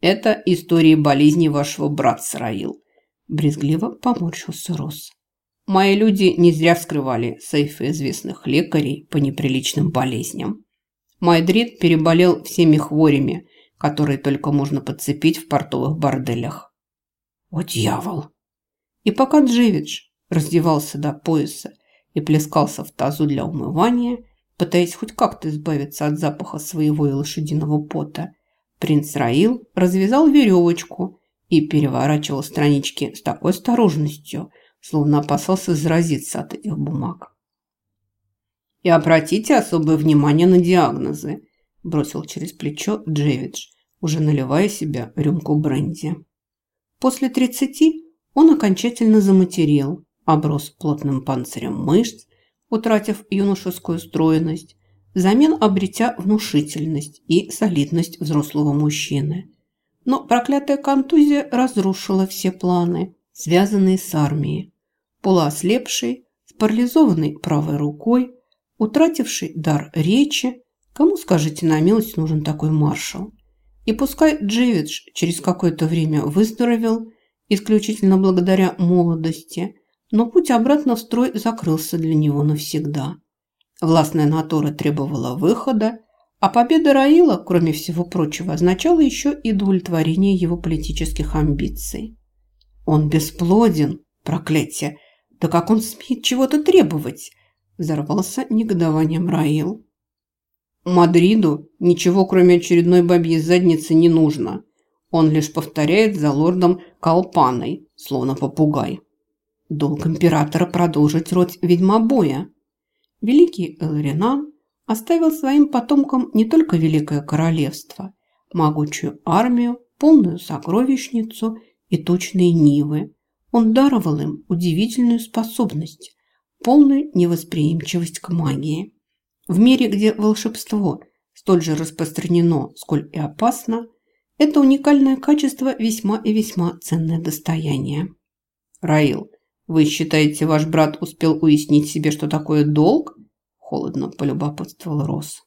Это истории болезни вашего брата Раил. Брезгливо поморщился Рос. Мои люди не зря вскрывали сейфы известных лекарей по неприличным болезням. Майдрид переболел всеми хворями, которые только можно подцепить в портовых борделях. О, дьявол! И пока Джевидж раздевался до пояса и плескался в тазу для умывания, пытаясь хоть как-то избавиться от запаха своего и лошадиного пота, принц Раил развязал веревочку и переворачивал странички с такой осторожностью, словно опасался заразиться от этих бумаг. «И обратите особое внимание на диагнозы», – бросил через плечо Джевидж, уже наливая себе рюмку бренди. После тридцати он окончательно заматерел, оброс плотным панцирем мышц, утратив юношескую стройность, взамен обретя внушительность и солидность взрослого мужчины. Но проклятая контузия разрушила все планы, связанные с армией. Полуослепший, с парализованной правой рукой, утративший дар речи, кому, скажите на милость, нужен такой маршал? И пускай Джевидж через какое-то время выздоровел, исключительно благодаря молодости, но путь обратно в строй закрылся для него навсегда. Властная натура требовала выхода, а победа Раила, кроме всего прочего, означала еще и удовлетворение его политических амбиций. «Он бесплоден, проклятие! Да как он смеет чего-то требовать?» Взорвался негодованием Раил. Мадриду ничего, кроме очередной бабьей задницы, не нужно. Он лишь повторяет за лордом Калпаной, словно попугай. Долг императора продолжить род ведьмобоя. Великий Элринан оставил своим потомкам не только Великое Королевство, могучую армию, полную сокровищницу и точные нивы. Он даровал им удивительную способность, полную невосприимчивость к магии. В мире, где волшебство столь же распространено, сколь и опасно, это уникальное качество весьма и весьма ценное достояние. Раил, вы считаете, ваш брат успел уяснить себе, что такое долг? Холодно полюбопытствовал Рос.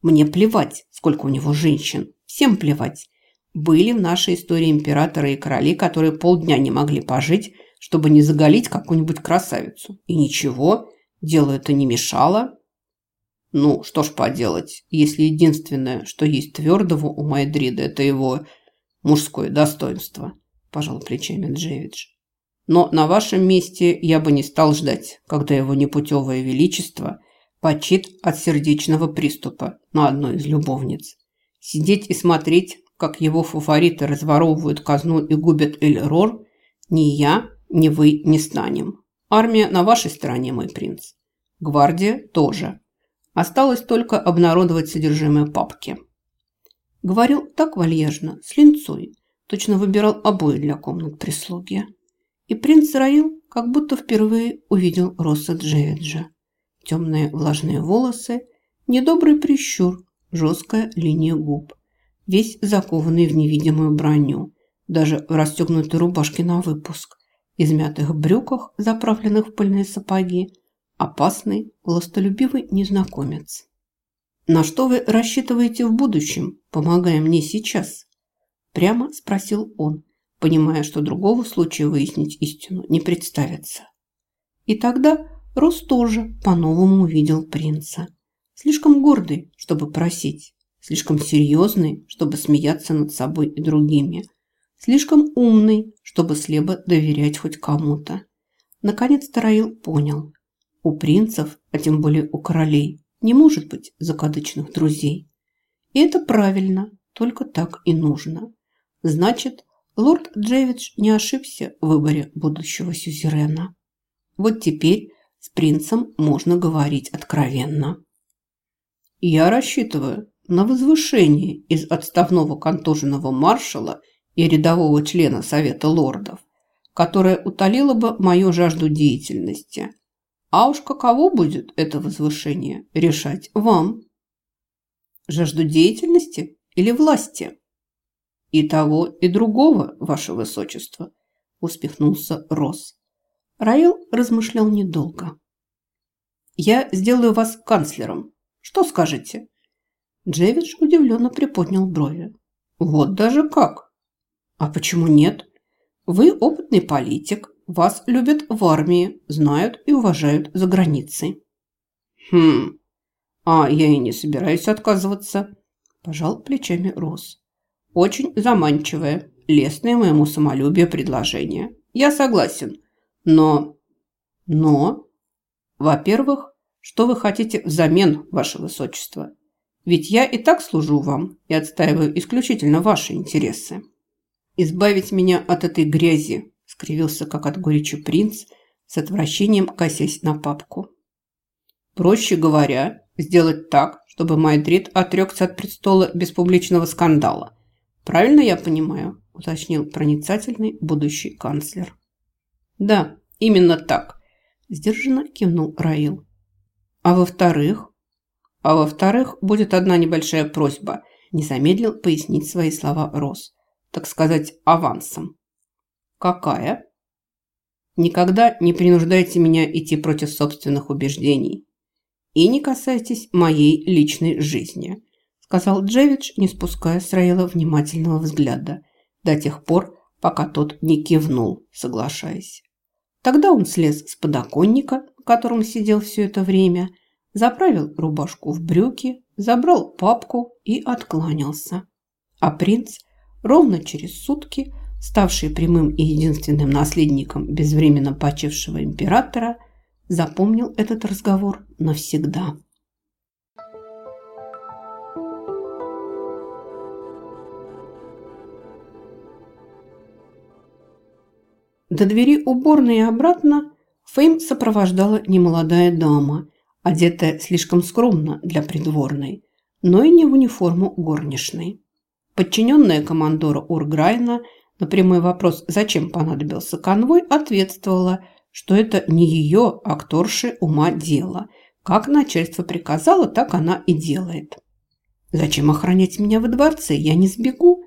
Мне плевать, сколько у него женщин. Всем плевать. Были в нашей истории императоры и короли, которые полдня не могли пожить, чтобы не заголить какую-нибудь красавицу. И ничего, делу это не мешало. Ну, что ж поделать, если единственное, что есть твердого у Майдрида, это его мужское достоинство, пожал плечами Джевидж. Но на вашем месте я бы не стал ждать, когда его непутевое величество почит от сердечного приступа на одной из любовниц. Сидеть и смотреть, как его фавориты разворовывают казну и губят Эльрор, ни я, ни вы не станем. Армия на вашей стороне, мой принц. Гвардия тоже. Осталось только обнародовать содержимое папки. Говорил так вальяжно, с линцой, точно выбирал обои для комнат прислуги. И принц Раил как будто впервые увидел Росса Джевиджа. Темные влажные волосы, недобрый прищур, жесткая линия губ, весь закованный в невидимую броню, даже в расстегнутой рубашке на выпуск, измятых брюках, заправленных в пыльные сапоги, опасный, властолюбивый незнакомец. «На что вы рассчитываете в будущем, помогая мне сейчас?» Прямо спросил он, понимая, что другого случая выяснить истину не представится. И тогда Рос тоже по-новому увидел принца. Слишком гордый, чтобы просить, слишком серьезный, чтобы смеяться над собой и другими, слишком умный, чтобы слепо доверять хоть кому-то. Наконец Тараил понял, у принцев, а тем более у королей, не может быть закадычных друзей. И это правильно, только так и нужно. Значит, лорд Джевидж не ошибся в выборе будущего сюзерена. Вот теперь с принцем можно говорить откровенно. Я рассчитываю на возвышение из отставного контуженного маршала и рядового члена Совета лордов, которое утолило бы мою жажду деятельности – а уж каково будет это возвышение, решать вам. Жажду деятельности или власти? И того, и другого, ваше высочество, успехнулся Рос. Раил размышлял недолго. Я сделаю вас канцлером. Что скажете? Джевидж удивленно приподнял брови. Вот даже как? А почему нет? Вы опытный политик, вас любят в армии, знают и уважают за границей. Хм, а я и не собираюсь отказываться, пожал плечами Рос. Очень заманчивое, лестное моему самолюбию предложение. Я согласен, но... Но... Во-первых, что вы хотите взамен, ваше высочество? Ведь я и так служу вам и отстаиваю исключительно ваши интересы. Избавить меня от этой грязи, скривился как от горечи принц, с отвращением косясь на папку. Проще говоря, сделать так, чтобы Майдрид отрекся от престола без публичного скандала. Правильно я понимаю? уточнил проницательный будущий канцлер. Да, именно так, сдержанно кивнул Раил. А во-вторых? А во-вторых, будет одна небольшая просьба. Не замедлил пояснить свои слова Рос. Так сказать, авансом. Какая? Никогда не принуждайте меня идти против собственных убеждений. И не касайтесь моей личной жизни, сказал Джевидж, не спуская с Раила внимательного взгляда, до тех пор, пока тот не кивнул, соглашаясь. Тогда он слез с подоконника, на котором сидел все это время, заправил рубашку в брюки, забрал папку и откланялся. А принц ровно через сутки, ставший прямым и единственным наследником безвременно почившего императора, запомнил этот разговор навсегда. До двери уборной и обратно Фейм сопровождала немолодая дама, одетая слишком скромно для придворной, но и не в униформу горничной. Подчиненная командора Урграйна на прямой вопрос, зачем понадобился конвой, ответствовала, что это не ее, акторши, ума дело. Как начальство приказало, так она и делает. «Зачем охранять меня во дворце? Я не сбегу»,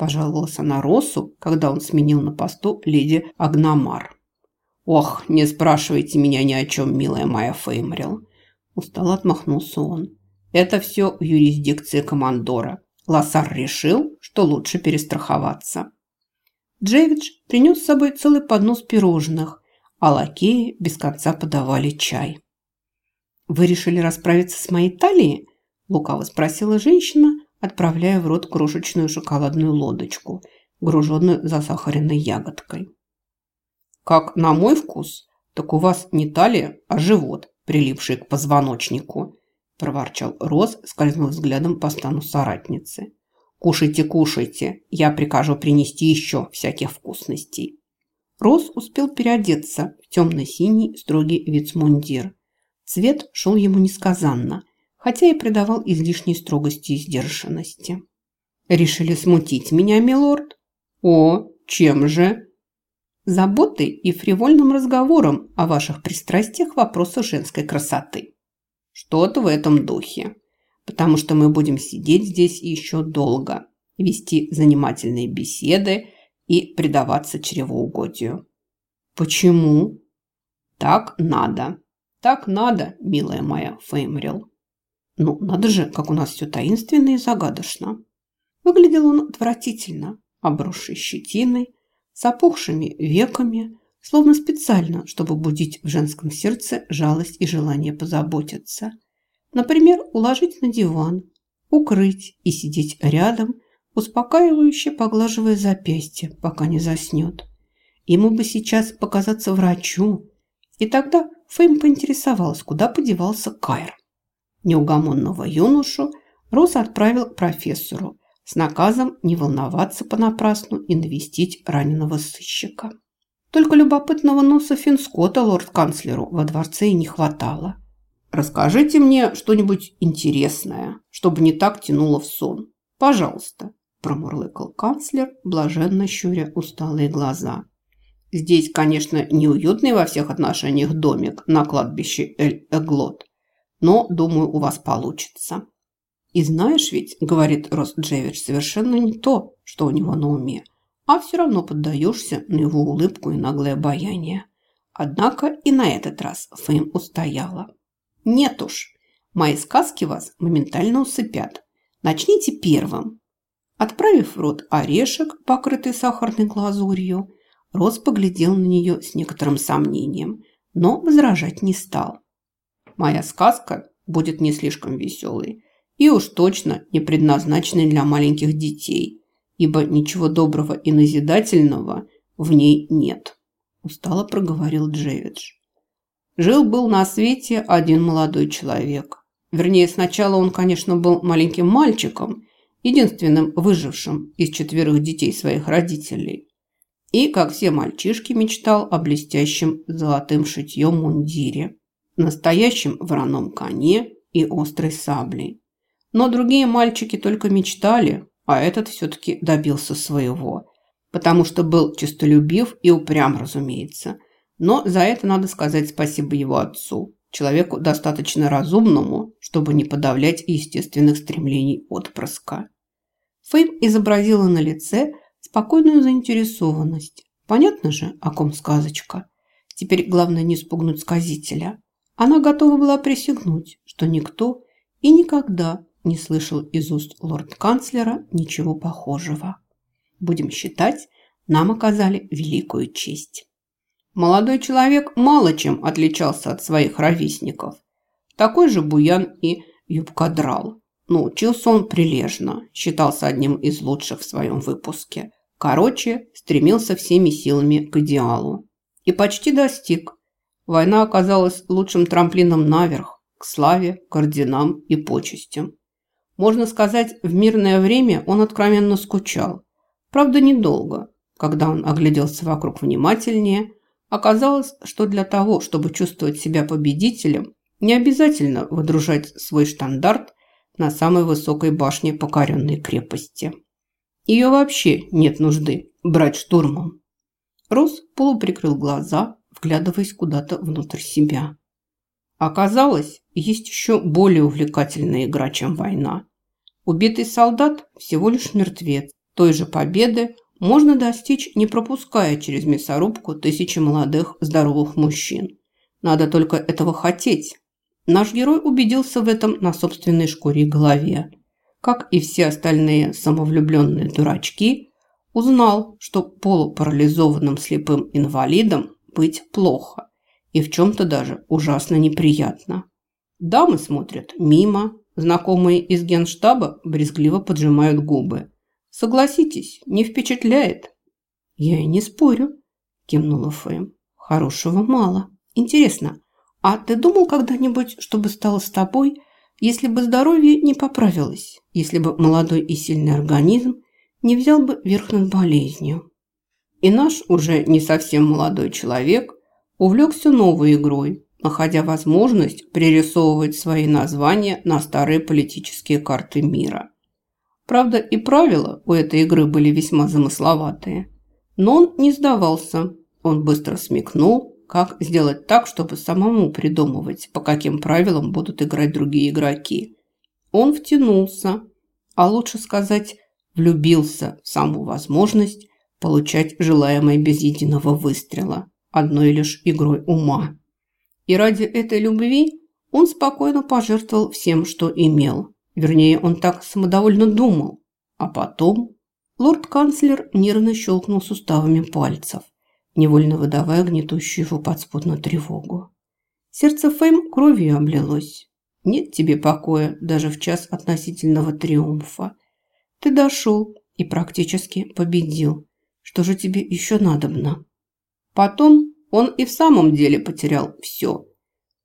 пожаловался на Росу, когда он сменил на посту леди Агнамар. «Ох, не спрашивайте меня ни о чем, милая моя Феймрил!» Устало отмахнулся он. «Это все в юрисдикции командора. Лассар решил, что лучше перестраховаться». Джевидж принес с собой целый поднос пирожных, а лакеи без конца подавали чай. «Вы решили расправиться с моей талией?» – лукаво спросила женщина, отправляя в рот крошечную шоколадную лодочку, груженную засахаренной ягодкой. «Как на мой вкус, так у вас не талия, а живот, прилипший к позвоночнику», – проворчал Роз, скользнув взглядом по стану соратницы. «Кушайте, кушайте, я прикажу принести еще всяких вкусностей». Роз успел переодеться в темно-синий строгий вицмундир. Цвет шел ему несказанно, хотя и придавал излишней строгости и сдержанности. «Решили смутить меня, милорд?» «О, чем же?» «Заботой и фривольным разговором о ваших пристрастиях в вопросах женской красоты». «Что-то в этом духе, потому что мы будем сидеть здесь еще долго, вести занимательные беседы и предаваться чревоугодию». «Почему?» «Так надо. Так надо, милая моя Феймрил». Ну, надо же, как у нас все таинственно и загадочно. Выглядел он отвратительно, обросший щетиной, с опухшими веками, словно специально, чтобы будить в женском сердце жалость и желание позаботиться. Например, уложить на диван, укрыть и сидеть рядом, успокаивающе поглаживая запястье, пока не заснет. Ему бы сейчас показаться врачу. И тогда Фейм поинтересовалась, куда подевался Кайр. Неугомонного юношу Рос отправил к профессору с наказом не волноваться понапрасну и навестить раненого сыщика. Только любопытного носа Финскота лорд-канцлеру во дворце и не хватало. «Расскажите мне что-нибудь интересное, чтобы не так тянуло в сон. Пожалуйста», – промурлыкал канцлер, блаженно щуря усталые глаза. «Здесь, конечно, неуютный во всех отношениях домик на кладбище Эль-Эглот, но, думаю, у вас получится». «И знаешь ведь, — говорит Рост Джевидж, — совершенно не то, что у него на уме, а все равно поддаешься на его улыбку и наглое обаяние. Однако и на этот раз Фэм устояла. «Нет уж, мои сказки вас моментально усыпят. Начните первым». Отправив в рот орешек, покрытый сахарной глазурью, Рос поглядел на нее с некоторым сомнением, но возражать не стал. «Моя сказка будет не слишком веселой и уж точно не предназначенной для маленьких детей, ибо ничего доброго и назидательного в ней нет», – устало проговорил Джевидж. Жил-был на свете один молодой человек. Вернее, сначала он, конечно, был маленьким мальчиком – единственным выжившим из четверых детей своих родителей. И, как все мальчишки, мечтал о блестящем золотым шитьем мундире, настоящем вороном коне и острой саблей. Но другие мальчики только мечтали, а этот все-таки добился своего, потому что был честолюбив и упрям, разумеется. Но за это надо сказать спасибо его отцу, человеку достаточно разумному, чтобы не подавлять естественных стремлений отпрыска. Фейм изобразила на лице спокойную заинтересованность. Понятно же, о ком сказочка. Теперь главное не спугнуть сказителя. Она готова была присягнуть, что никто и никогда не слышал из уст лорд-канцлера ничего похожего. Будем считать, нам оказали великую честь. Молодой человек мало чем отличался от своих ровесников. Такой же буян и юбкадрал. Но учился он прилежно, считался одним из лучших в своем выпуске. Короче, стремился всеми силами к идеалу. И почти достиг. Война оказалась лучшим трамплином наверх, к славе, к орденам и почестям. Можно сказать, в мирное время он откровенно скучал. Правда, недолго. Когда он огляделся вокруг внимательнее, оказалось, что для того, чтобы чувствовать себя победителем, не обязательно выдружать свой штандарт на самой высокой башне покоренной крепости. Ее вообще нет нужды брать штурмом. Рос полуприкрыл глаза, вглядываясь куда-то внутрь себя. Оказалось, есть еще более увлекательная игра, чем война. Убитый солдат всего лишь мертвец. Той же победы можно достичь, не пропуская через мясорубку тысячи молодых здоровых мужчин. Надо только этого хотеть. Наш герой убедился в этом на собственной шкуре и голове. Как и все остальные самовлюбленные дурачки, узнал, что полупарализованным слепым инвалидом быть плохо и в чем-то даже ужасно неприятно. Дамы смотрят мимо, знакомые из генштаба брезгливо поджимают губы. Согласитесь, не впечатляет. Я и не спорю, кивнула Фэм. Хорошего мало. Интересно, а ты думал когда-нибудь, что бы стало с тобой, если бы здоровье не поправилось, если бы молодой и сильный организм не взял бы верх над болезнью? И наш уже не совсем молодой человек увлекся новой игрой, находя возможность пририсовывать свои названия на старые политические карты мира. Правда, и правила у этой игры были весьма замысловатые. Но он не сдавался. Он быстро смекнул, как сделать так, чтобы самому придумывать, по каким правилам будут играть другие игроки. Он втянулся, а лучше сказать, влюбился в саму возможность получать желаемое без единого выстрела, одной лишь игрой ума. И ради этой любви он спокойно пожертвовал всем, что имел. Вернее, он так самодовольно думал. А потом лорд-канцлер нервно щелкнул суставами пальцев невольно выдавая гнетущую его подспудную тревогу. Сердце Фэм кровью облилось. Нет тебе покоя даже в час относительного триумфа. Ты дошел и практически победил. Что же тебе еще надобно? Потом он и в самом деле потерял все.